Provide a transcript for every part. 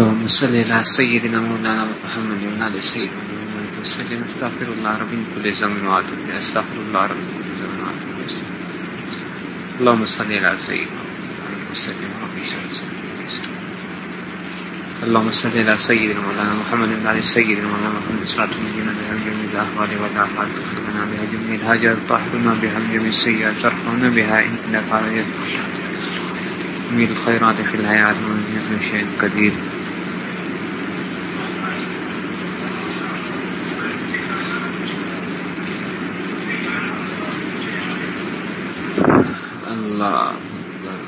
اللهم صل على سيدنا مولانا محمد وعلى سيدنا محمد وسلم. استغفر الله رب كل ذنب واتوب استغفر الله رب كل ذنب واتوب اللهم صل على سيدنا محمد وسلم. وسلم اللهم صل على سيدنا مولانا محمد وعلى سيدنا مولانا محمد. صلاه مدينه بها جميع الاحوال والاحوال تغفرنا بها جميع الحاجات طهرنا بها جميع السيئات. ترفعنا بها انك على جميع الخيرات في الحياه ومن شيء قدير. اللہ۔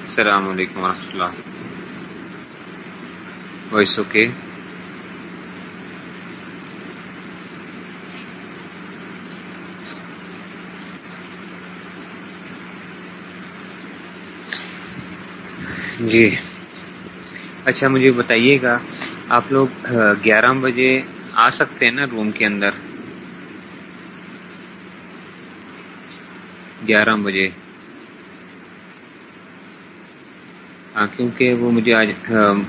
السلام علیکم ورحمۃ اللہ۔ Voice okay. جی۔ اچھا مجھے بتائیے گا، آپ لوگ گیارہ بجے آ سکتے ہیں نا روم کے اندر؟ گیارہ بجے۔ ہاں کیونکہ وہ مجھے آج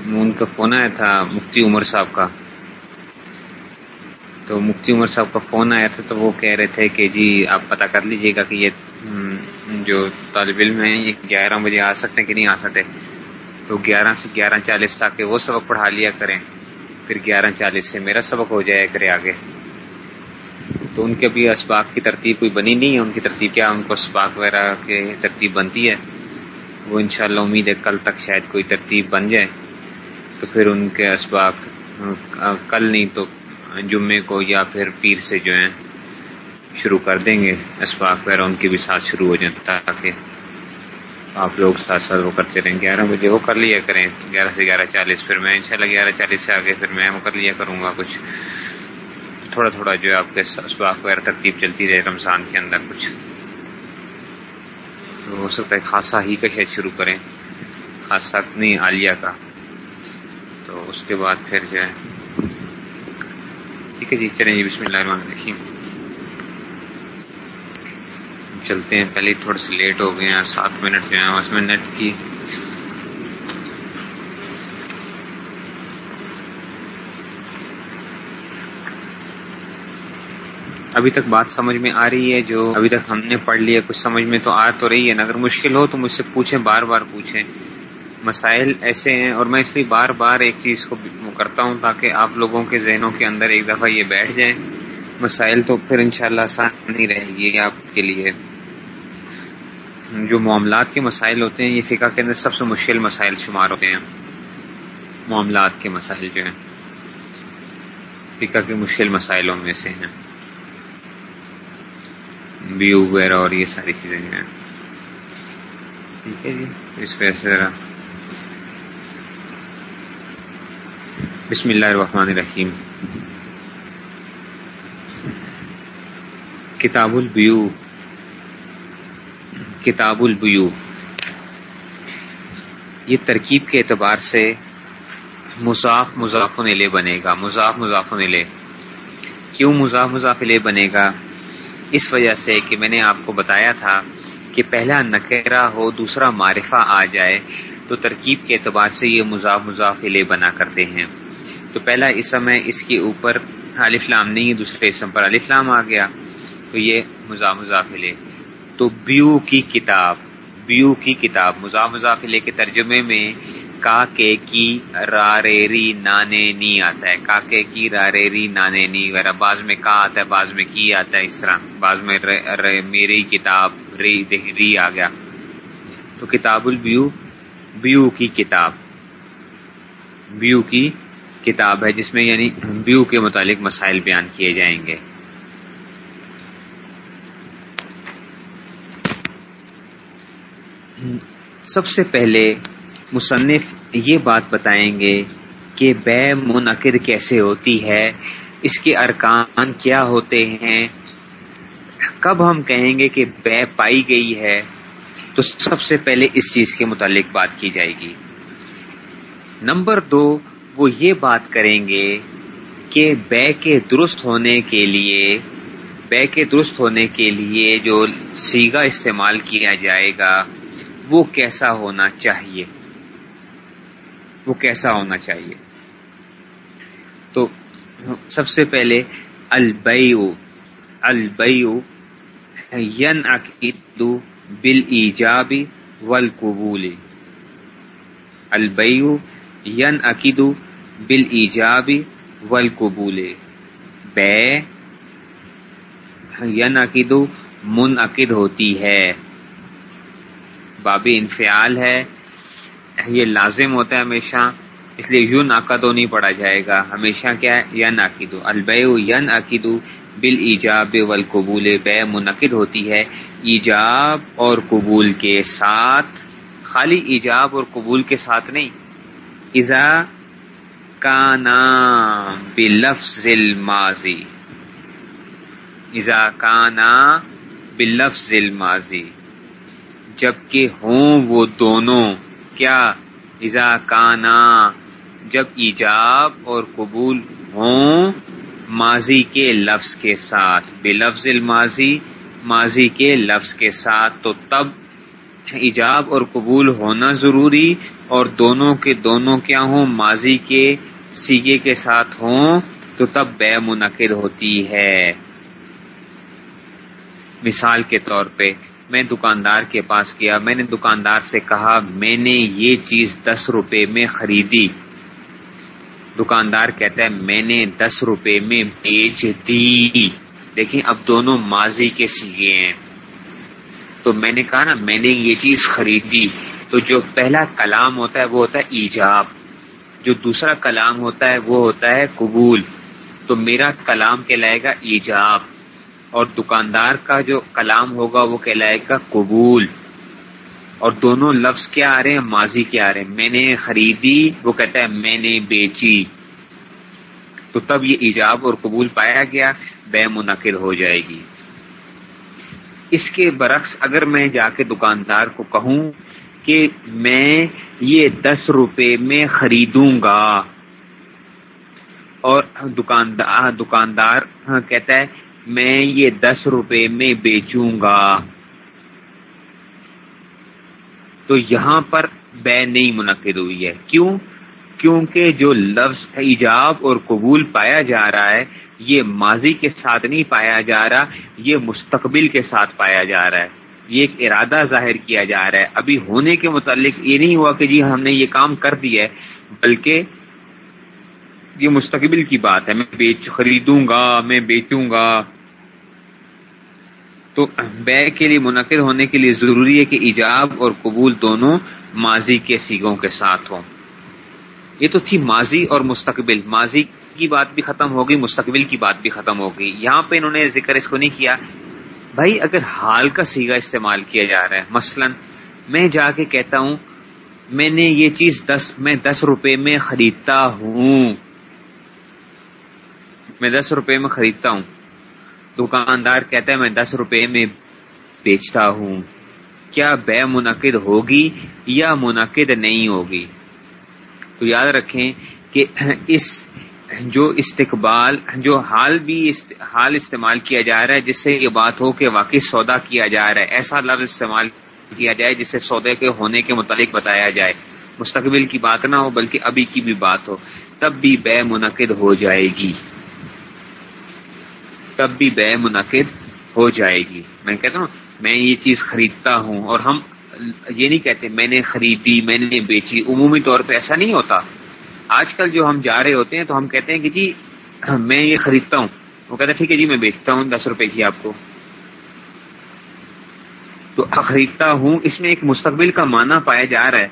ان کا فون آیا تھا مفتی عمر صاحب کا۔ تو مفتی عمر صاحب کا فون آیا تھا تو وہ کہہ رہے تھے کہ جی آپ پتہ کر لیجیے گا کہ یہ جو طالب علم ہیں، یہ گیارہ بجے آ سکتے ہیں کہ نہیں آ سکتے؟ تو گیارہ سے گیارہ چالیس تاکہ وہ سبق پڑھا لیا کریں۔ پھر گیارہ چالیس سے میرا سبق ہو جائے کرے آگے۔ تو ان کے بھی اسباق کی ترتیب کوئی بنی نہیں ہے۔ ان کی ترتیب کیا؟ ان کو اسباق وغیرہ کی ترتیب بنتی ہے۔ وہ انشاءاللہ امید ہے کل تک شاید کوئی ترتیب بن جائے۔ تو پھر ان کے اسباق، کل نہیں تو جمعے کو یا پھر پیر سے جو ہیں، شروع کر دیں گے۔ اسباق وغیرہ ان کے بھی ساتھ شروع ہو جائیں تاکہ آپ لوگ ساتھ ساتھ وہ کرتے رہیں۔ گیارہ بجے وہ کر لیا کریں۔ گیارہ سے گیارہ چالیس، پھر میں انشاءاللہ گیارہ چالیس سے آگے پھر میں وہ کر لیا کروں گا کچھ۔ تھوڑا تھوڑا جو ہے آپ کے اسباق وغیرہ ترتیب چلتی رہے رمضان کے اندر کچھ۔ تو ہو سکتا ہے خاصا ہی کا شاید شروع کریں۔ خاصا نہیں عالیہ کا۔ تو اس کے بعد پھر جو ہے۔ ٹھیک ہے جی چلیں جی بسم اللہ الرحمن الرحیم۔ چلتے ہیں، پہلے تھوڑے سے لیٹ ہو گئے ہیں سات منٹ جو ہیں اس میں نیٹ کی۔ ابھی تک بات سمجھ میں آ رہی ہے، جو ابھی تک ہم نے پڑھ لیا، کچھ سمجھ میں تو آ تو رہی ہے۔ نا اگر مشکل ہو تو مجھ سے پوچھیں، بار بار پوچھیں۔ مسائل ایسے ہیں اور میں اس لیے بار بار ایک چیز کو کرتا ہوں تاکہ آپ لوگوں کے ذہنوں کے اندر ایک دفعہ یہ بیٹھ جائیں۔ مسائل تو پھر انشاءاللہ آسان نہیں رہے گی آپ کے لیے۔ جو معاملات کے مسائل ہوتے ہیں، یہ فقہ کے اندر سب سے مشکل مسائل شمار ہوتے ہیں۔ معاملات کے مسائل جو ہیں، فقہ کے مشکل مسائلوں میں سے ہیں۔ بیو وغیرہ اور یہ ساری چیزیں ہیں۔ ٹھیک ہے جی اس وجہ سے ذرا۔ بسم اللہ الرحمن الرحیم۔ کتاب البیو کتاب البیو یہ ترکیب کے اعتبار سے مضاف مضاف لے بنے گا، مضاف مضاف لے۔ کیوں مضاف مضاف لے بنے گا؟ اس وجہ سے کہ میں نے آپ کو بتایا تھا کہ پہلا نکرہ ہو، دوسرا معرفہ آ جائے، تو ترکیب کے اعتبار سے یہ مضاف مضاف لے بنا کرتے ہیں۔ تو پہلا اسم ہے، اس کے اوپر عالف لام نہیں دوسرے اسم پر عالف لام آ گیا۔ تو یہ مضاف مضاف لے تو بیو کی کتاب بیو کی کتاب مزا مضافلے کے ترجمے میں کا کے کی راریری نانے نی آتا ہے۔ کا کے کی راریری نانے نی۔ وغیرہ بعض میں کا آتا ہے، بعض میں کی آتا ہے، اس طرح۔ بعض میں میری کتاب ری ری آ گیا۔ تو کتاب البیو بیو کی کتاب۔ بیو کی کتاب ہے، جس میں یعنی بیو کے متعلق مسائل بیان کیے جائیں گے۔ سب سے پہلے مصنف یہ بات بتائیں گے کہ بے منعقد کیسے ہوتی ہے؟ اس کے ارکان کیا ہوتے ہیں؟ کب ہم کہیں گے کہ بے پائی گئی ہے؟ تو سب سے پہلے اس چیز کے متعلق بات کی جائے گی۔ نمبر دو، وہ یہ بات کریں گے کہ بے کے درست ہونے کے لیے، بے کے درست ہونے کے لیے جو سیگا استعمال کیا جائے گا وہ کیسا ہونا چاہیے؟ وہ کیسا ہونا چاہیے؟ تو سب سے پہلے البیو البیو ین عقید بل ایجابی ول قبول البیو ین عقید بل ایجابی ول قبول بے ین عقید منعقد ہوتی ہے۔ باب انفعال ہے، یہ لازم ہوتا ہے ہمیشہ، اس لیے یون ناقدو نہیں پڑھا جائے گا۔ ہمیشہ کیا ہے؟ ین عقیدو البے ین عقیدو بال ایجاب ول قبول بے منعقد ہوتی ہے ایجاب اور قبول کے ساتھ۔ خالی ایجاب اور قبول کے ساتھ نہیں۔ ایزا کا نام بلفظ الماضی۔ ایزا کا نام بلفظ الماضی۔ جبکہ ہوں وہ دونوں۔ کیا؟ ایزا کانا۔ جب ایجاب اور قبول ہوں ماضی کے لفظ کے ساتھ۔ بے لفظ الماضی، ماضی کے لفظ کے ساتھ تو تب ایجاب اور قبول ہونا ضروری اور دونوں کے دونوں کیا ہوں؟ ماضی کے سیگے کے ساتھ ہوں تو تب بے منعقد ہوتی ہے۔ مثال کے طور پہ میں دکاندار کے پاس گیا۔ میں نے دکاندار سے کہا، میں نے یہ چیز دس روپے میں خریدی۔ دکاندار کہتا ہے، میں نے دس روپے میں بیچ دی۔ دیکھیں، اب دونوں ماضی کے سیگے ہیں۔ تو میں نے کہا نا، میں نے یہ چیز خریدی۔ تو جو پہلا کلام ہوتا ہے، وہ ہوتا ہے ایجاب۔ جو دوسرا کلام ہوتا ہے، وہ ہوتا ہے قبول۔ تو میرا کلام کہلائے گا ایجاب۔ اور دکاندار کا جو کلام ہوگا وہ کہلائے گا قبول۔ اور دونوں لفظ کیا آ رہے ہیں؟ ماضی کیا آ رہے ہیں۔ میں نے خریدی، وہ کہتا ہے میں نے بیچی۔ تو تب یہ ایجاب اور قبول پایا گیا، بے منعقد ہو جائے گی۔ اس کے برعکس اگر میں جا کے دکاندار کو کہوں کہ میں یہ دس روپے میں خریدوں گا، اور دکاندار دکاندار کہتا ہے میں یہ دس روپے میں بیچوں گا۔ تو یہاں پر بے نہیں منعقد ہوئی ہے۔ کیوں؟ کیونکہ جو لفظ ایجاب اور قبول پایا جا رہا ہے، یہ ماضی کے ساتھ نہیں پایا جا رہا، یہ مستقبل کے ساتھ پایا جا رہا ہے۔ یہ ایک ارادہ ظاہر کیا جا رہا ہے۔ ابھی ہونے کے متعلق یہ نہیں ہوا کہ جی ہم نے یہ کام کر دیا ہے، بلکہ یہ مستقبل کی بات ہے، میں بیچ خریدوں گا، میں بیچوں گا۔ تو بے کے لیے منعقد ہونے کے لیے ضروری ہے کہ ایجاب اور قبول دونوں ماضی کے سیگوں کے ساتھ ہوں۔ یہ تو تھی ماضی اور مستقبل۔ ماضی کی بات بھی ختم ہوگی مستقبل کی بات بھی ختم ہوگی یہاں پہ انہوں نے ذکر اس کو نہیں کیا۔ بھائی، اگر حال کا سیگا استعمال کیا جا رہا ہے، مثلا میں جا کے کہتا ہوں، میں نے یہ چیز دس، میں دس روپے میں خریدتا ہوں۔ میں دس روپے میں خریدتا ہوں۔ دکاندار کہتا ہے، میں دس روپے میں بیچتا ہوں۔ کیا بے منعقد ہوگی یا منعقد نہیں ہوگی؟ تو یاد رکھیں کہ اس جو استقبال، جو حال بھی حال استعمال کیا جا رہا ہے، جس سے یہ بات ہو کہ واقعی سودا کیا جا رہا ہے، ایسا لفظ استعمال کیا جائے جس سے سودے کے ہونے کے متعلق بتایا جائے۔ مستقبل کی بات نہ ہو، بلکہ ابھی کی بھی بات ہو۔ تب بھی بے منعقد ہو جائے گی۔ تب بھی بے منعقد ہو جائے گی۔ میں کہتا ہوں، میں یہ چیز خریدتا ہوں اور ہم، یہ نہیں کہتے، میں نے خریدی، میں نے بیچی۔ عمومی طور پہ ایسا نہیں ہوتا۔ آج کل جو ہم جا رہے ہوتے ہیں تو ہم کہتے ہیں کہ جی میں یہ خریدتا ہوں۔ وہ کہتا ہے، ٹھیک ہے جی میں بیچتا ہوں، دس روپے کی آپ کو۔ تو خریدتا ہوں، اس میں ایک مستقبل کا معنی پایا جا رہا ہے۔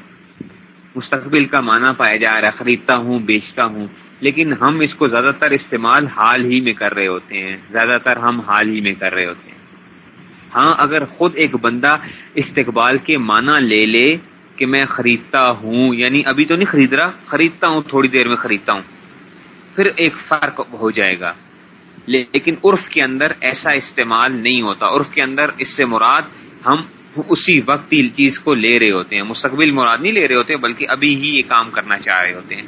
مستقبل کا معنی پایا جا رہا ہے، خریدتا ہوں، بیچتا ہوں۔ لیکن ہم اس کو زیادہ تر استعمال حال ہی میں کر رہے ہوتے ہیں، زیادہ تر ہم حال ہی میں کر رہے ہوتے ہیں۔ ہاں اگر خود ایک بندہ استقبال کے معنی لے لے کہ میں خریدتا ہوں یعنی ابھی تو نہیں خرید رہا، خریدتا ہوں، تھوڑی دیر میں خریدتا ہوں، پھر ایک فرق ہو جائے گا۔ لیکن عرف کے اندر ایسا استعمال نہیں ہوتا۔ عرف کے اندر اس سے مراد ہم اسی وقت چیز کو لے رہے ہوتے ہیں۔ مستقبل مراد نہیں لے رہے ہوتے، بلکہ ابھی ہی یہ کام کرنا چاہ رہے ہوتے ہیں۔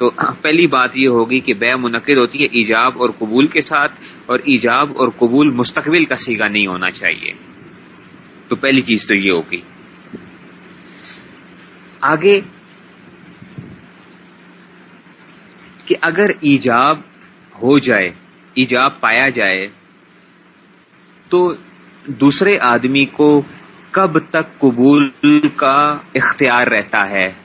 تو پہلی بات یہ ہوگی کہ بے منعقد ہوتی ہے ایجاب اور قبول کے ساتھ، اور ایجاب اور قبول مستقبل کا سیگا نہیں ہونا چاہیے۔ تو پہلی چیز تو یہ ہوگی۔ آگے، کہ اگر ایجاب ہو جائے، ایجاب پایا جائے، تو دوسرے آدمی کو کب تک قبول کا اختیار رہتا ہے؟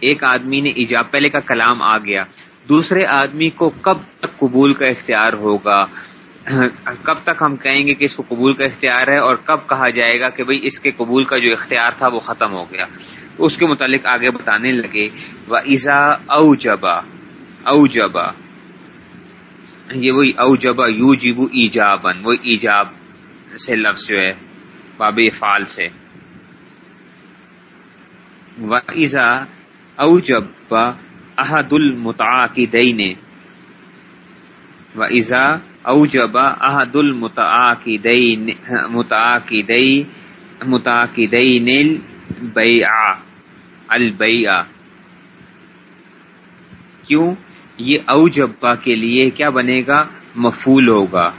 ایک آدمی نے ایجاب، پہلے کا کلام آ گیا۔ دوسرے آدمی کو کب تک قبول کا اختیار ہوگا؟ کب تک ہم کہیں گے کہ اس کو قبول کا اختیار ہے اور کب کہا جائے گا کہ بھئی اس کے قبول کا جو اختیار تھا وہ ختم ہو گیا؟ اس کے متعلق آگے بتانے لگے و ایزا او جبا او جبا یہ وہی او جبا یو جیبو ایجابن وہ ایجاب سے لفظ جو ہے، باب فال سے۔ و ایزا او جبا احد المتعاقدین۔ و ایزا او جبا احد المتعاقدین متعاقدین متعاقدین البیعہ۔ البیعہ۔ کیوں؟ یہ اوجبا کے لیے کیا بنے گا؟ مفول ہوگا۔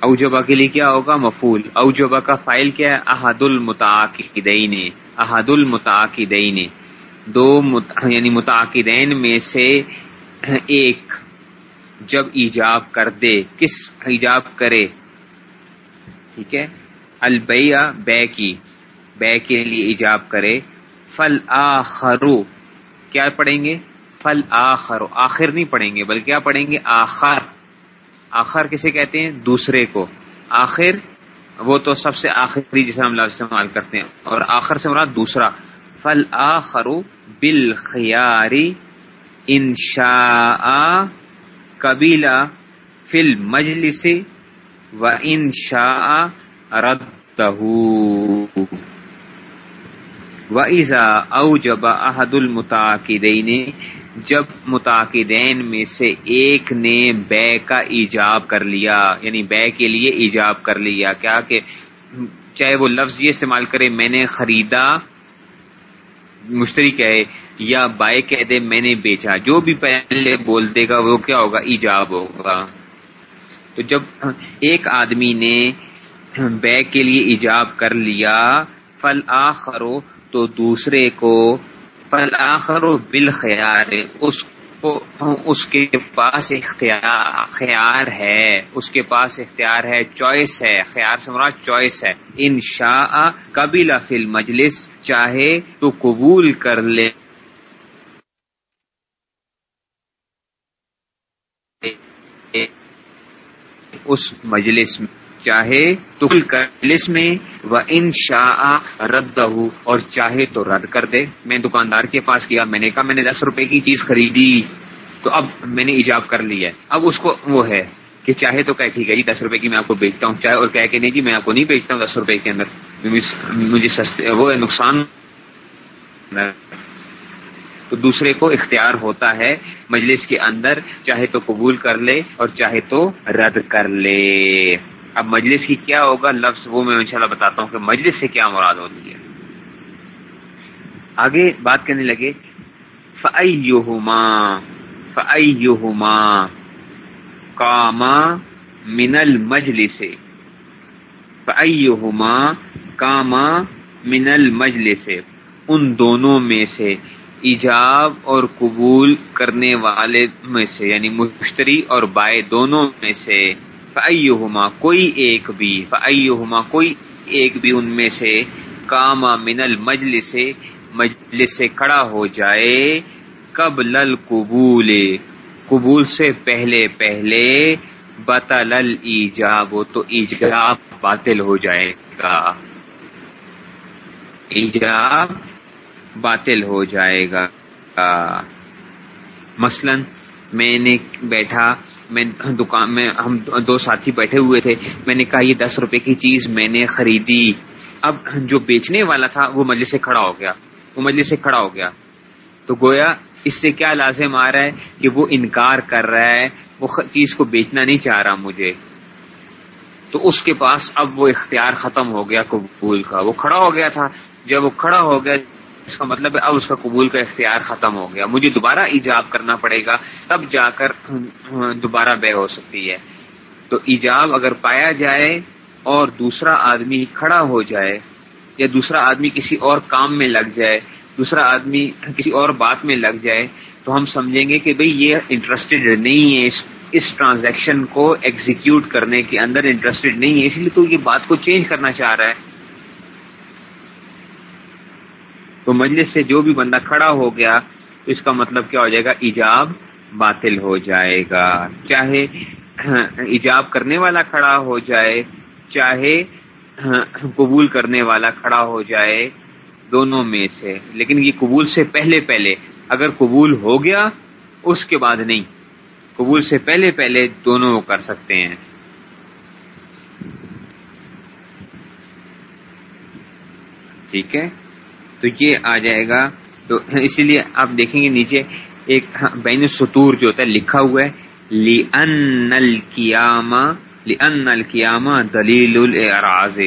اوجبا کے لیے کیا ہوگا؟ مفول اوجبا کا فائل کیا ہے؟ احد المتعاقدین۔ احد المتعاقدین۔ دو مت... یعنی متعاقدین میں سے ایک جب ایجاب کر دے، کس ایجاب کرے؟ ٹھیک ہے؟ البیع، بے کی، بے کے لیے ایجاب کرے۔ فل آخرو کیا پڑھیں گے؟ فل آخر آخر نہیں پڑھیں گے، بلکہ کیا پڑھیں گے؟ آخر۔ آخر کسے کہتے ہیں؟ دوسرے کو۔ آخر، وہ تو سب سے آخری جسے ہم لفظ استعمال کرتے ہیں، اور آخر سے مراد دوسرا۔ فل آخر بل خیاری انشا قبیلا فل مجلس و انشا رد و ایزا او جب احد المتاقدین جب متاقدین میں سے ایک نے بے کا ایجاب کر لیا یعنی بے کے لیے ایجاب کر لیا، کیا کہ چاہے وہ لفظ یہ استعمال کرے، میں نے خریدا مشتری کہے یا بائے کہہ دے میں نے بیچا۔ جو بھی پہلے بول دے گا وہ کیا ہوگا؟ ایجاب ہوگا۔ تو جب ایک آدمی نے بے کے لیے ایجاب کر لیا فل آخرو تو دوسرے کو فل آخرو بالخیار، اس کو اس کے پاس اختیار خیار ہے، اس کے پاس اختیار ہے چوائس ہے، خیار سے مراد چوائس ہے۔ ان شاء قبیلا فل مجلس چاہے تو قبول کر لے۔ اس مجلس میں چاہے تو لس میں، و ان شاء رد اور چاہے تو رد کر دے۔ میں دکاندار کے پاس کیا میں نے کہا میں نے دس روپے کی چیز خریدی، تو اب میں نے ایجاب کر لی ہے۔ اب اس کو وہ ہے کہ چاہے تو کہ ٹھیک ہے جی دس روپے کی میں آپ کو بیچتا ہوں۔ چاہے اور کہہ کہ نہیں جی میں آپ کو نہیں بیچتا ہوں دس روپے کے اندر۔ مجھے سستے، وہ ہے نقصان تو دوسرے کو اختیار ہوتا ہے مجلس کے اندر، چاہے تو قبول کر لے اور چاہے تو رد کر لے۔ اب مجلس کی کیا ہوگا؟ لفظ وہ میں انشاءاللہ بتاتا ہوں کہ مجلس سے کیا مراد ہوتی ہے۔ آگے بات کرنے لگے فعما کاما من المجلس۔ فعما کاما من المجلس۔ ان دونوں میں سے ایجاب اور قبول کرنے والے میں سے یعنی مشتری اور بائے دونوں میں سے فعما کوئی ایک بھی فعما کوئی ایک بھی ان میں سے کاما من المجلس سے مجلس سے کھڑا ہو جائے کب لل قبول قبول سے پہلے پہلے، بطل ایجاب تو ایجاب باطل ہو جائے گا۔ ایجاب باطل ہو جائے گا۔ مثلا میں نے بیٹھا میں دکان میں ہم دو ساتھی بیٹھے ہوئے تھے۔ میں نے کہا، یہ دس روپے کی چیز میں نے خریدی۔ اب جو بیچنے والا تھا، وہ مجلس سے کھڑا ہو گیا۔ وہ مجلس سے کھڑا ہو گیا۔ تو گویا اس سے کیا لازم آ رہا ہے کہ وہ انکار کر رہا ہے؟ وہ چیز کو بیچنا نہیں چاہ رہا مجھے۔ تو اس کے پاس اب وہ اختیار ختم ہو گیا قبول کا۔ وہ کھڑا ہو گیا تھا۔ جب وہ کھڑا ہو گیا اس کا مطلب ہے اب اس کا قبول کا اختیار ختم ہو گیا۔ مجھے دوبارہ ایجاب کرنا پڑے گا، تب جا کر دوبارہ بے ہو سکتی ہے۔ تو ایجاب اگر پایا جائے اور دوسرا آدمی کھڑا ہو جائے یا دوسرا آدمی کسی اور کام میں لگ جائے، دوسرا آدمی کسی اور بات میں لگ جائے، تو ہم سمجھیں گے کہ بھئی یہ انٹرسٹڈ نہیں ہے۔ اس اس ٹرانزیکشن کو ایگزیکیوٹ کرنے کے اندر انٹرسٹڈ نہیں ہے۔ اس لیے تو یہ بات کو چینج کرنا چاہ رہا ہے۔ تو مجلس سے جو بھی بندہ کھڑا ہو گیا تو اس کا مطلب کیا ہو جائے گا؟ ایجاب باطل ہو جائے گا۔ چاہے ایجاب کرنے والا کھڑا ہو جائے، چاہے قبول کرنے والا کھڑا ہو جائے، دونوں میں سے۔ لیکن یہ قبول سے پہلے پہلے، اگر قبول ہو گیا، اس کے بعد نہیں۔ قبول سے پہلے پہلے دونوں کر سکتے ہیں۔ ٹھیک ہے؟ تو یہ آ جائے گا۔ تو اسی لیے آپ دیکھیں گے نیچے ایک ہاں، بین سطور جو ہوتا ہے، لکھا ہوا ہے لی ان القیامہ دلیل الاعراض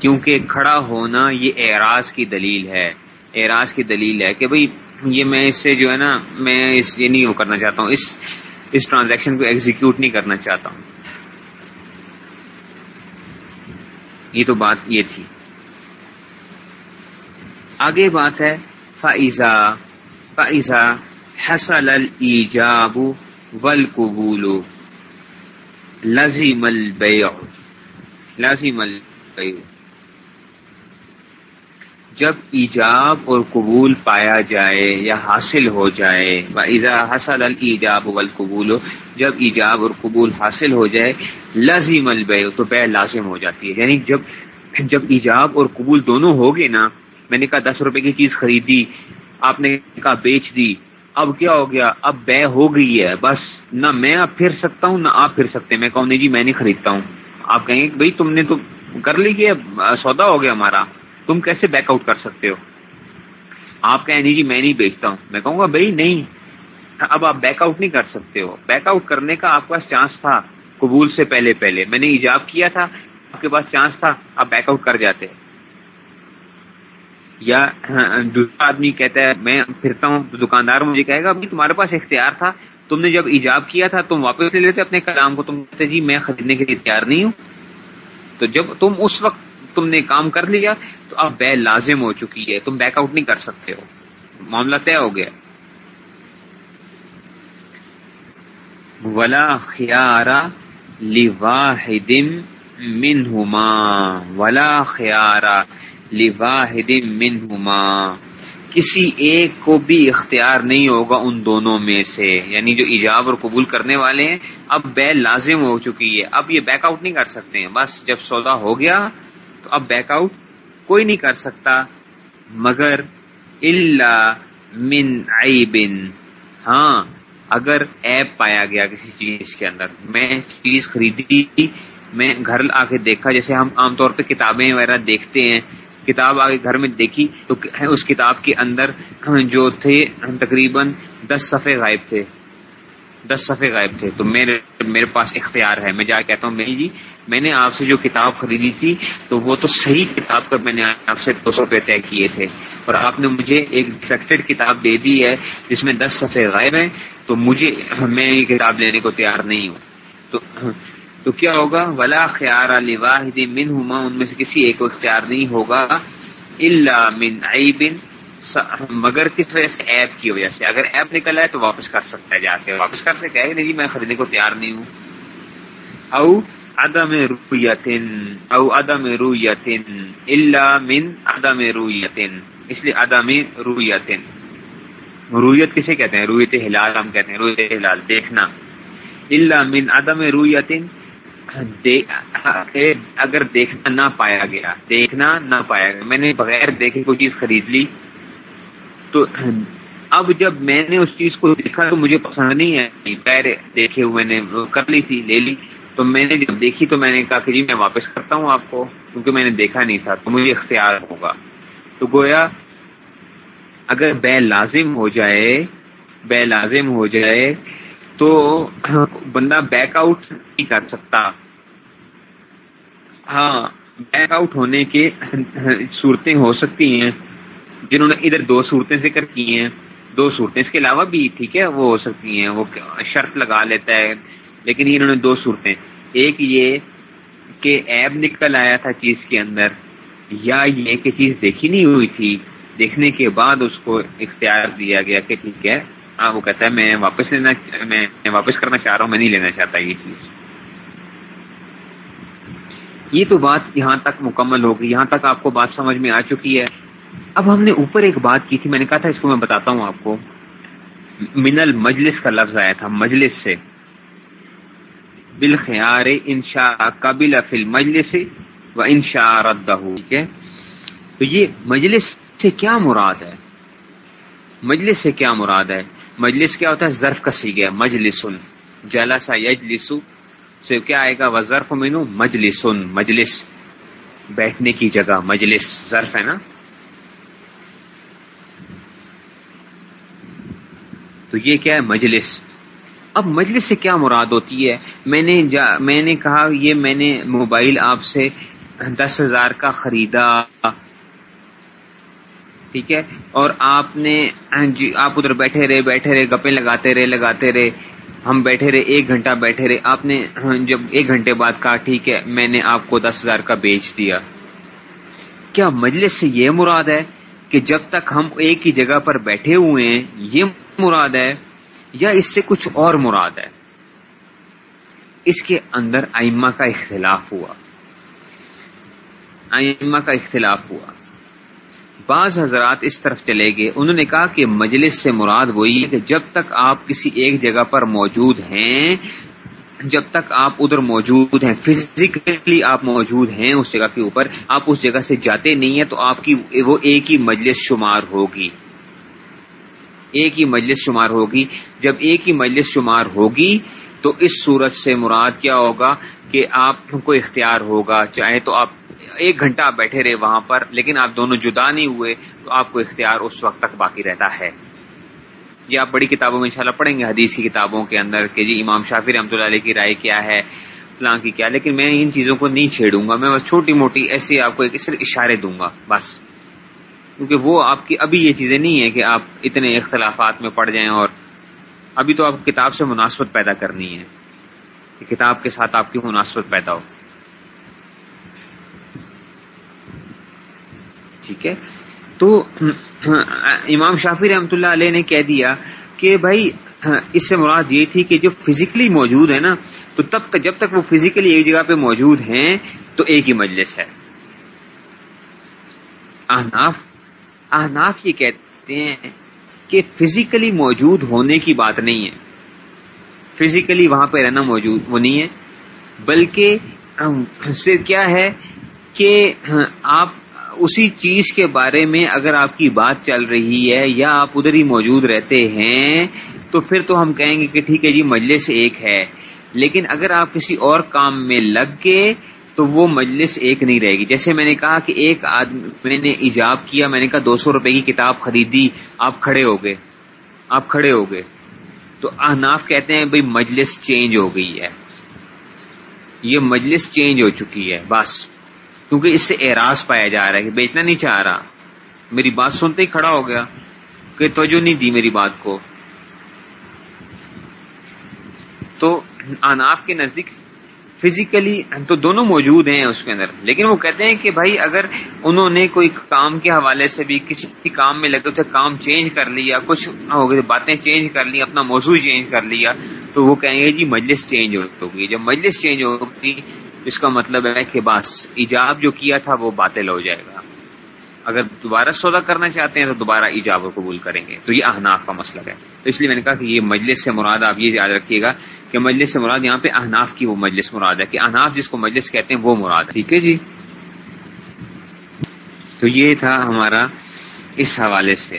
کیونکہ کھڑا ہونا یہ اعراض کی دلیل ہے۔ اعراض کی دلیل ہے کہ بھئی یہ میں اس سے جو ہے نا، میں اس یہ نہیں کرنا چاہتا ہوں، اس اس ٹرانزیکشن کو ایگزیکیوٹ نہیں کرنا چاہتا ہوں۔ یہ تو بات یہ تھی۔ آگے بات ہے فائزہ فائزہ حسل الجاب ولقبول لازم البیع لازم البیع جب ایجاب اور قبول پایا جائے یا حاصل ہو جائے حسل الجاب والقبول، جب ایجاب اور قبول حاصل ہو جائے لازم البیع تو بے لازم ہو جاتی ہے۔ یعنی جب جب ایجاب اور قبول دونوں ہو گئے نا میں نے کہا دس روپے کی چیز خریدی، آپ نے کہا بیچ دی، اب کیا ہو گیا؟ اب بے ہو گئی ہے، بس نہ میں اب پھر سکتا ہوں، نہ آپ پھر سکتے۔ میں کہوں نہیں جی میں نہیں خریدتا ہوں۔ آپ کہیں گے، بھائی تم نے تو کر لی سودا ہو گیا ہمارا، تم کیسے بیک آؤٹ کر سکتے ہو؟ آپ کہیں نہیں جی میں نہیں بیچتا ہوں۔ میں کہوں گا، بھائی نہیں، اب آپ بیک آؤٹ نہیں کر سکتے ہو۔ بیک آؤٹ کرنے کا آپ کے پاس چانس تھا، قبول سے پہلے پہلے۔ میں نے ایجاب کیا تھا، آپ کے پاس چانس تھا، آپ بیک آؤٹ کر جاتے۔ یا ہاں، دوسرا آدمی کہتا ہے، میں پھرتا ہوں دکاندار مجھے کہے گا تمہارے پاس اختیار تھا، تم نے جب ایجاب کیا تھا، تم واپس لے لیتے اپنے کلام کو، تم کہتے جی میں خریدنے کے لیے تیار نہیں ہوں۔ تو جب تم اس وقت تم نے کام کر لیا، تو اب بے لازم ہو چکی ہے، تم بیک آؤٹ نہیں کر سکتے ہو۔ معاملہ طے ہو گیا۔ ولا خیارا لواحد منہما ولا خیارا لواحد منہما۔ کسی ایک کو بھی اختیار نہیں ہوگا ان دونوں میں سے۔ یعنی جو ایجاب اور قبول کرنے والے ہیں، اب بے لازم ہو چکی ہے۔ اب یہ بیک آؤٹ نہیں کر سکتے ہیں۔ بس جب سودا ہو گیا، تو اب بیک آؤٹ کوئی نہیں کر سکتا۔ مگر اللہ من عیبن۔ ہاں اگر ایپ پایا گیا کسی چیز کے اندر۔ میں چیز خریدی، میں گھر آ کے دیکھا۔ جیسے ہم عام طور پہ کتابیں وغیرہ دیکھتے ہیں کتاب آگے گھر میں دیکھی تو اس کتاب کے اندر جو تھے، تقریباً دس صفحے غائب تھے۔ دس صفحے غائب تھے۔ تو میرے میرے پاس اختیار ہے۔ میں جا کہتا ہوں میں جی میں نے آپ سے جو کتاب خریدی تھی، تو وہ تو صحیح کتاب کا میں نے آپ سے دو سو روپے طے کیے تھے۔ اور آپ نے مجھے ایک ڈیفیکٹڈ کتاب دے دی ہے، جس میں دس صفحے غائب ہیں۔ تو مجھے، میں یہ کتاب لینے کو تیار نہیں ہوں۔ تو تو کیا ہوگا؟ ولا خیار علی واحد من ہما ان میں سے کسی ایک کو اختیار نہیں ہوگا اللہ من عیبن مگر کس وجہ سے؟ ایپ کی وجہ سے۔ اگر ایپ نکل آئے تو واپس کر سکتا ہے جا کے۔ واپس کر سکتا ہے نہیں جی، میں خریدنے کو تیار نہیں ہوں۔ او عدم رویتن او عدم رویتن اللہ من عدم رویتن اس لیے عدم رویتن رویت کسے کہتے ہیں؟ رویت ہلال ہم کہتے ہیں رویت ہلال دیکھنا۔ اللہ من عدم رویتن ہاں، اگر دیکھنا نہ پایا گیا، دیکھنا نہ پایا گیا، میں نے بغیر دیکھے کوئی چیز خرید لی۔ تو اب جب میں نے اس چیز کو دیکھا تو مجھے پسند نہیں ہے پیر دیکھے ہوئے نے کر لی تھی، لے لی۔ تو میں نے جب دیکھی تو میں نے کہا کہ جی میں واپس کرتا ہوں آپ کو، کیونکہ میں نے دیکھا نہیں تھا، تو مجھے اختیار ہوگا۔ تو گویا، اگر بے لازم ہو جائے، بے لازم ہو جائے تو بندہ بیک آؤٹ نہیں کر سکتا۔ ہاں بیک آؤٹ ہونے کے صورتیں ہو سکتی ہیں، جنہوں نے ادھر دو صورتیں ذکر کی ہیں۔ دو صورتیں، اس کے علاوہ بھی، ٹھیک ہے، وہ ہو سکتی ہیں۔ وہ شرط لگا لیتا ہے، لیکن انہوں نے دو صورتیں۔ ایک یہ کہ ایب نکل آیا تھا چیز کے اندر، یا یہ کہ چیز دیکھی نہیں ہوئی تھی۔ دیکھنے کے بعد اس کو اختیار دیا گیا کہ ٹھیک ہے ہاں وہ کہتا ہے میں واپس لینا میں واپس کرنا چاہ رہا ہوں میں نہیں لینا چاہتا یہ چیز یہ تو بات یہاں تک مکمل ہوگی یہاں تک آپ کو بات سمجھ میں آ چکی ہے اب ہم نے اوپر ایک بات کی تھی میں نے کہا تھا اس کو میں بتاتا ہوں آپ کو من المجلس کا لفظ آیا تھا مجلس سے بالخیار انشاء قبل فل مجلس و انشاء رد ٹھیک ہے تو یہ مجلس سے کیا مراد ہے مجلس سے کیا مراد ہے مجلس کیا ہوتا ہے؟ ظرف کا سیگا مجلس جلسا یجلسو. سے کیا آئے گا؟ وہ ظرف مینو مجلس مجلس. بیٹھنے کی جگہ، مجلس. ظرف ہے نا؟ تو یہ کیا ہے؟ مجلس. اب مجلس سے کیا مراد ہوتی ہے؟ میں نے جا، میں نے کہا، یہ میں نے موبائل آپ سے دس ہزار کا خریدا. ٹھیک ہے؟ اور آپ نے ہاں جی آپ ادھر بیٹھے رہے بیٹھے رہے گپے لگاتے رہے لگاتے رہے، ہم بیٹھے رہے، ایک گھنٹہ بیٹھے رہے۔ آپ نے ہاں، جب ایک گھنٹے بعد کہا، ٹھیک ہے، میں نے آپ کو دس ہزار کا بیچ دیا۔ کیا مجلس سے یہ مراد ہے کہ جب تک ہم ایک ہی جگہ پر بیٹھے ہوئے ہیں، یہ مراد ہے یا اس سے کچھ اور مراد ہے؟ اس کے اندر ائمہ کا اختلاف ہوا۔ ائمہ کا اختلاف ہوا۔ بعض حضرات اس طرف چلے گئے۔ انہوں نے کہا کہ مجلس سے مراد وہی ہے کہ جب تک آپ کسی ایک جگہ پر موجود ہیں، جب تک آپ ادھر موجود ہیں فزیکلی آپ موجود ہیں اس جگہ کے اوپر، آپ اس جگہ سے جاتے نہیں ہیں تو آپ کی وہ ایک ہی مجلس شمار ہوگی۔ ایک ہی مجلس شمار ہوگی۔ جب ایک ہی مجلس شمار ہوگی تو اس صورت سے مراد کیا ہوگا کہ آپ کو اختیار ہوگا، چاہے تو آپ ایک گھنٹہ آپ بیٹھے رہے وہاں پر، لیکن آپ دونوں جدا نہیں ہوئے، تو آپ کو اختیار اس وقت تک باقی رہتا ہے۔ یہ آپ بڑی کتابوں میں انشاءاللہ پڑھیں گے، حدیث کی کتابوں کے اندر کہ جی امام شافی رحمۃ اللہ علیہ کی رائے کیا ہے، فلاں کی کیا لیکن میں ان چیزوں کو نہیں چھیڑوں گا، میں چھوٹی موٹی ایسی آپ کو ایک صرف اشارے دوں گا، بس۔ کیونکہ وہ آپ کی ابھی یہ چیزیں نہیں ہیں کہ آپ اتنے اختلافات میں پڑ جائیں اور ابھی تو آپ کتاب سے مناسبت پیدا کرنی ہے، کہ کتاب کے ساتھ آپ کی مناسبت پیدا ہو۔ ٹھیک ہے؟ تو، امام شافی رحمت اللہ علیہ نے کہہ دیا کہ بھائی، اس سے مراد یہ تھی کہ جو فزیکلی موجود ہے نا، تو تب تک، جب تک وہ فزیکلی ایک جگہ پہ موجود ہیں، تو ایک ہی مجلس ہے۔ احناف احناف یہ کہتے ہیں کہ فزیکلی موجود ہونے کی بات نہیں ہے۔ فزیکلی وہاں پہ رہنا موجود، وہ نہیں ہے۔ بلکہ سے کیا ہے کہ آپ اسی چیز کے بارے میں اگر آپ کی بات چل رہی ہے یا آپ ادھر ہی موجود رہتے ہیں، تو پھر تو ہم کہیں گے کہ ٹھیک ہے جی مجلس ایک ہے۔ لیکن اگر آپ کسی اور کام میں لگ گئے، تو وہ مجلس ایک نہیں رہے گی۔ جیسے میں نے کہا کہ ایک آدمی، میں نے ایجاب کیا، میں نے کہا دو سو روپے کی کتاب خریدی، آپ کھڑے ہو گئے۔ آپ کھڑے ہو گئے۔ تو احناف کہتے ہیں بھائی مجلس چینج ہو گئی ہے۔ یہ مجلس چینج ہو چکی ہے، بس۔ کیونکہ اس سے اعراض پایا جا رہا ہے کہ بیچنا نہیں چاہ رہا۔ میری بات سنتے ہی کھڑا ہو گیا کہ توجہ نہیں دی میری بات کو۔ تو اناف کے نزدیک فزیکلی تو دونوں موجود ہیں اس کے اندر، لیکن وہ کہتے ہیں کہ بھائی اگر انہوں نے کوئی کام کے حوالے سے بھی کسی کام میں لگے، اسے کام چینج کر لیا، کچھ ہو گئے باتیں چینج کر لی اپنا موضوع چینج کر لیا، تو وہ کہیں گے جی مجلس چینج ہوگی۔ جب مجلس چینج ہوگی اس کا مطلب ہے کہ بس ایجاب جو کیا تھا وہ باطل ہو جائے گا۔ اگر دوبارہ سودا کرنا چاہتے ہیں تو دوبارہ ایجاب قبول کریں گے۔ تو یہ احناف کا مسئلہ ہے۔ تو اس لیے میں نے کہا کہ یہ مجلس سے مراد آپ یہ یاد رکھیے گا کہ مجلس سے مراد یہاں پہ احناف کی وہ مجلس مراد ہے کہ احناف جس کو مجلس کہتے ہیں وہ مراد ہے۔ ٹھیک ہے جی؟ تو یہ تھا ہمارا اس حوالے سے۔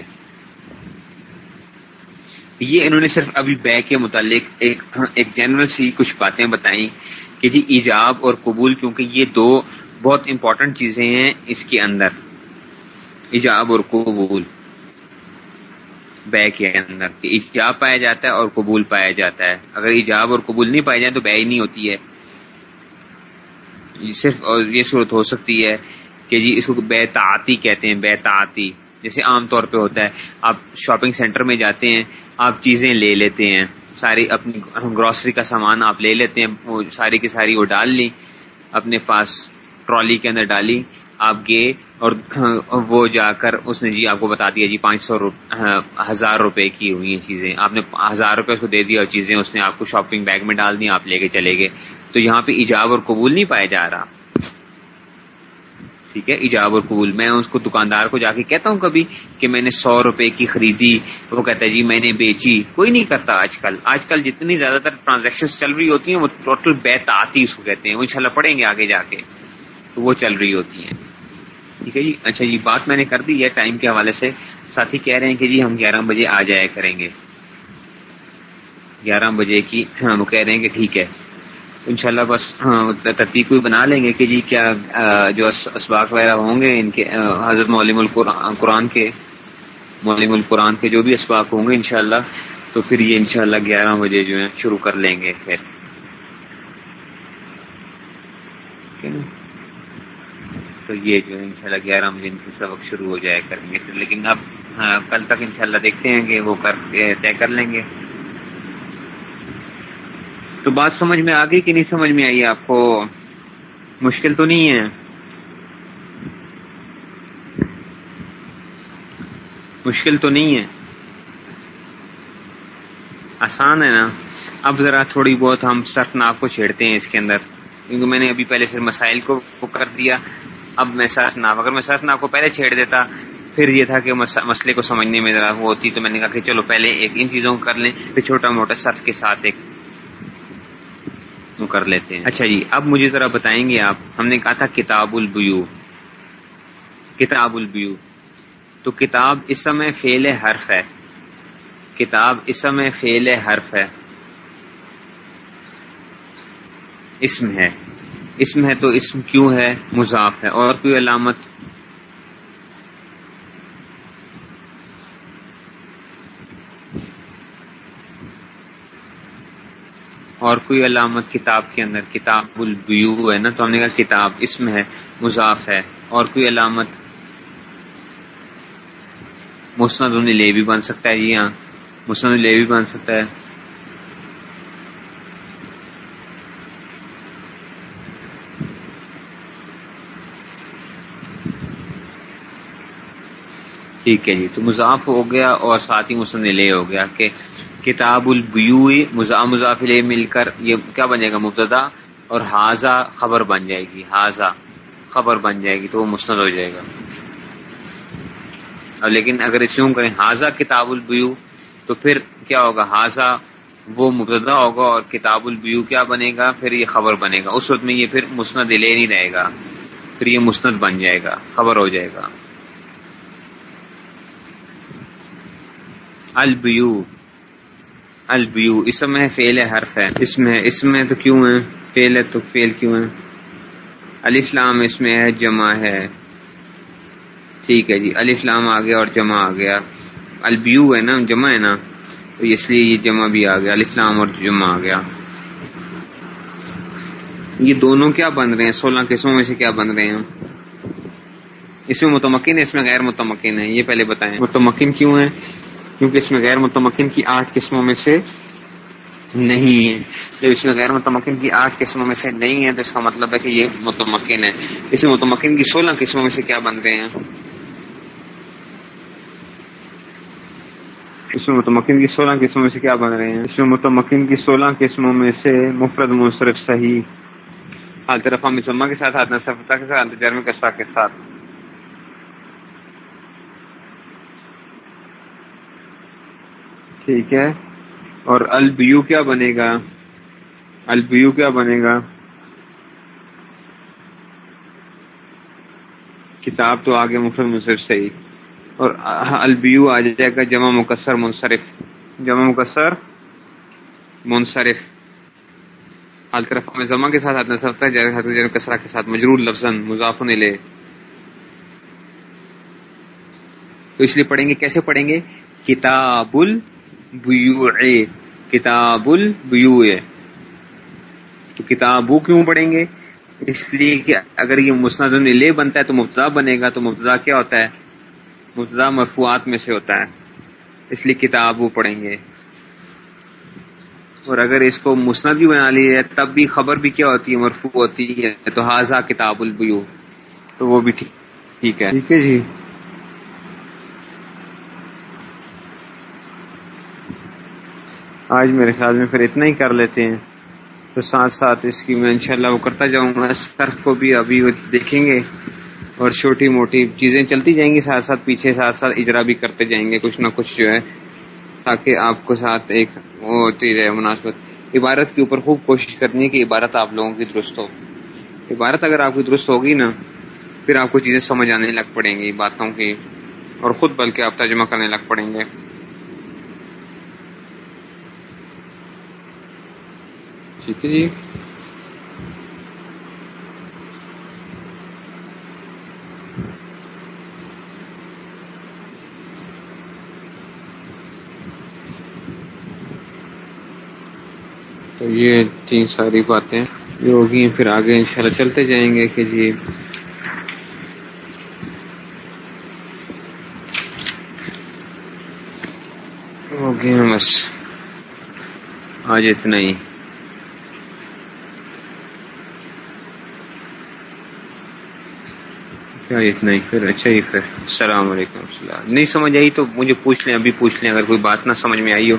یہ انہوں نے صرف ابھی بے کے متعلق ایک ایک جنرل سی کچھ باتیں بتائیں۔ کہ جی ایجاب اور قبول کیونکہ یہ دو بہت امپورٹنٹ چیزیں ہیں اس کے اندر۔ ایجاب اور قبول۔ بے کے اندر کہ ایجاب پایا جاتا ہے اور قبول پایا جاتا ہے۔ اگر ایجاب اور قبول نہیں پائے جائیں تو بے ہی نہیں ہوتی ہے۔ صرف اور یہ صورت ہو سکتی ہے کہ جی اس کو بے تعاتی کہتے ہیں، بے تعاتی جیسے عام طور پہ ہوتا ہے، آپ شاپنگ سینٹر میں جاتے ہیں، آپ چیزیں لے لیتے ہیں، ساری اپنی گروسری کا سامان آپ لے لیتے ہیں، وہ ساری کی ساری وہ ڈال لی، اپنے پاس ٹرالی کے اندر ڈالی، آپ گئے اور وہ جا کر اس نے جی آپ کو بتا دیا جی پانچ سو ہزار روپے کی ہوئی ہیں چیزیں۔ آپ نے ہزار روپے کو دے دیا اور چیزیں اس نے آپ کو شاپنگ بیگ میں ڈال دی، آپ لے کے چلے گئے۔ تو یہاں پہ ایجاب اور قبول نہیں پایا جا رہا۔ ٹھیک ہے، ایجاب اور قبول۔ میں اس کو دکاندار کو جا کے کہتا ہوں کبھی کہ میں نے سو روپے کی خریدی، وہ کہتا ہے جی میں نے بیچی۔ کوئی نہیں کرتا آج کل۔ آج کل جتنی زیادہ تر ٹرانزیکشن چل رہی ہوتی ہیں، وہ ٹوٹل بیت آتی اس کو کہتے ہیں۔ وہ انشاءاللہ پڑیں گے آگے جا کے۔ تو وہ چل رہی ہوتی ہیں۔ ٹھیک ہے جی؟ اچھا جی بات میں نے کر دی ہے ٹائم کے حوالے سے۔ ساتھی کہہ رہے ہیں کہ جی ہم گیارہ بجے آ جایا کریں گے۔ گیارہ بجے کی ہاں وہ کہہ رہے ہیں کہ ٹھیک ہے۔ انشاءاللہ بس ہاں ترتیب کوئی بنا لیں گے کہ جی کیا جو اسباق وغیرہ ہوں گے، ان کے حضرت مولم القرآن کے مولم القرآن کے جو بھی اسباق ہوں گے انشاءاللہ، تو پھر یہ انشاءاللہ گیارہ بجے جو ہے شروع کر لیں گے پھر۔ تو یہ جو ہے انشاءاللہ گیارہ بجے ان کے سبق شروع ہو جائے کریں گے۔ لیکن اب ہاں، کل تک انشاءاللہ دیکھتے ہیں کہ وہ کر طے کر لیں گے۔ تو بات سمجھ میں آ گئی کہ نہیں سمجھ میں آئی آپ کو؟ مشکل تو نہیں ہے۔ مشکل تو نہیں ہے۔ آسان ہے نا۔ اب ذرا تھوڑی بہت ہم سرف ناف کو چھیڑتے ہیں اس کے اندر۔ کیونکہ میں نے ابھی پہلے صرف مسائل کو کر دیا۔ اب میں سرف ناف اگر میں سرف ناف کو پہلے چھیڑ دیتا، پھر یہ تھا کہ مسئلے کو سمجھنے میں ذرا وہ ہوتی تو میں نے کہا کہ چلو پہلے ایک ان چیزوں کو کر لیں۔ پھر چھوٹا موٹا سرف کے ساتھ ایک کر لیتے ہیں۔ اچھا جی اب مجھے ذرا بتائیں گے آپ۔ ہم نے کہا تھا کتاب البیو کتاب البیو تو کتاب اس سمے فیل حرف ہے۔ کتاب اس سمے فیل حرف ہے۔ اسم ہے۔ اسم ہے تو اسم کیوں ہے؟ مضاف ہے۔ اور کوئی علامت؟ اور کوئی علامت کتاب کے اندر کتاب البیو ہے نا، تو ہم نے کہا کتاب اس میں ہے، مضاف ہے۔ اور کوئی علامت مسند لے بھی بن سکتا ہے جی ہاں مسند لے بھی بن سکتا ہے۔ ٹھیک ہے جی۔ تو مضاف ہو گیا اور ساتھ ہی مسند لے ہو گیا کہ کتاب البیو مضافل مل کر یہ کیا بنے گا؟ مبتدا اور حاضہ خبر بن جائے گی۔ حاضہ خبر بن جائے گی تو وہ مسند ہو جائے گا۔ اور لیکن اگر اس کریں حاضہ کتاب البیو تو پھر کیا ہوگا؟ حاضہ وہ مبتدا ہوگا اور کتاب البیو کیا بنے گا؟ پھر یہ خبر بنے گا۔ اس وقت میں یہ پھر مسند لے نہیں رہے گا۔ پھر یہ مسند بن جائے گا، خبر ہو جائے گا۔ البیو البیو اس میں فیل حرف ہے. اس میں اس میں تو کیوں ہے فیل ہے تو فیل کیوں ہے الفلام اس میں ہے، جمع ہے. ٹھیک ہے جی. الفلام آ گیا اور جمع آ گیا. البیو ہے نا؟ جمع ہے نا؟ تو اس لیے یہ جمع بھی آ گیا. الفلام اور جمع آ گیا. یہ دونوں کیا بن رہے ہیں؟ سولہ قسموں میں سے کیا بن رہے ہیں اس میں متمکن ہے اس میں غیر متمکن ہے یہ پہلے بتائیں. متمکن کیوں ہے کیونکہ اس میں غیر متمکن کی آٹھ قسموں میں سے نہیں ہے۔ جب اس میں غیر متمکن کی آٹھ قسموں میں سے نہیں ہے، تو اس کا مطلب ہے کہ یہ متمکن ہے۔ اس میں متمکن کی سولہ قسموں میں سے کیا بن رہے ہیں؟ اس میں متمکن کی سولہ قسموں میں سے کیا بن رہے ہیں؟ اس میں متمکن کی سولہ قسموں میں سے مفرد منصرف صحیح۔ حال طرف ہم کے ساتھ کے ساتھ جرم کے ساتھ۔ ٹھیک ہے۔ اور البیو کیا بنے گا؟ البیو کیا بنے گا؟ کتاب تو آگے مفرد منصرف صحیح۔ اور البیو آ جائے گا جمع مکسر منصرف۔ جمع مکسر منصرف۔ حال طرف میں جمع کے ساتھ آنا سکتا ہے کسرا کے ساتھ مجرور لفظ مضاف لے۔ تو اس لیے پڑھیں گے، کیسے پڑھیں گے؟ کتاب ال کتاب البیو تو کتاب کیوں پڑھیں گے؟ اس لیے کہ اگر یہ مسند لے بنتا ہے تو مبتدا بنے گا تو مبتدا کیا ہوتا ہے؟ مبتدا مرفوعات میں سے ہوتا ہے۔ اس لیے کتاب وہ پڑھیں گے۔ اور اگر اس کو مسند بھی بنا لی ہے، تب بھی خبر بھی کیا ہوتی ہے؟ مرفوع ہوتی ہے۔ تو حاضہ کتاب البیو تو وہ بھی ٹھیک ہے۔ ٹھیک ہے جی۔ آج میرے خیال میں پھر اتنا ہی کر لیتے ہیں۔ تو ساتھ ساتھ اس کی میں انشاءاللہ وہ کرتا جاؤں گا۔ سرف کو بھی ابھی وہ دیکھیں گے اور چھوٹی موٹی چیزیں چلتی جائیں گی، ساتھ ساتھ پیچھے ساتھ ساتھ اجرا بھی کرتے جائیں گے۔ کچھ نہ کچھ جو ہے تاکہ آپ کو ساتھ ایک وہ ہوتی رہے مناسبت۔ عبارت کے اوپر خوب کوشش کرنی ہے کہ عبارت آپ لوگوں کی درست ہو۔ عبارت اگر آپ کی درست ہوگی نا، پھر آپ کو چیزیں سمجھ آنے لگ پڑیں گی، باتوں کی اور خود بلکہ آپ ترجمہ کرنے لگ پڑیں گے۔ ٹھیک ہے جی۔ تو یہ تین ساری باتیں جو ہوگی پھر آگے انشاءاللہ چلتے جائیں گے کہ جی۔ ہو گیا بس۔ آج اتنا ہی۔ کیا اتنا ہی پھر اچھا ہی، پھر السلام علیکم السلام نہیں سمجھ آئی تو مجھے پوچھ لیں، ابھی پوچھ لیں۔ اگر کوئی بات نہ سمجھ میں آئی ہو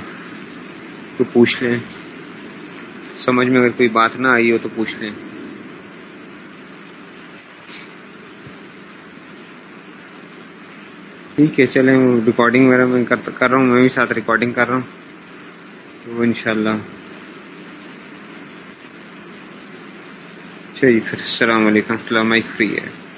تو پوچھ لیں۔ سمجھ میں اگر کوئی بات نہ آئی ہو تو پوچھ لیں۔ ٹھیک ہے، چلیں ریکارڈنگ وغیرہ میں کر رہا ہوں، میں بھی ساتھ ریکارڈنگ کر رہا ہوں۔ تو ان شاء اللہ چلیے اچھا جی، پھر السلام علیکم السلام فری ہے۔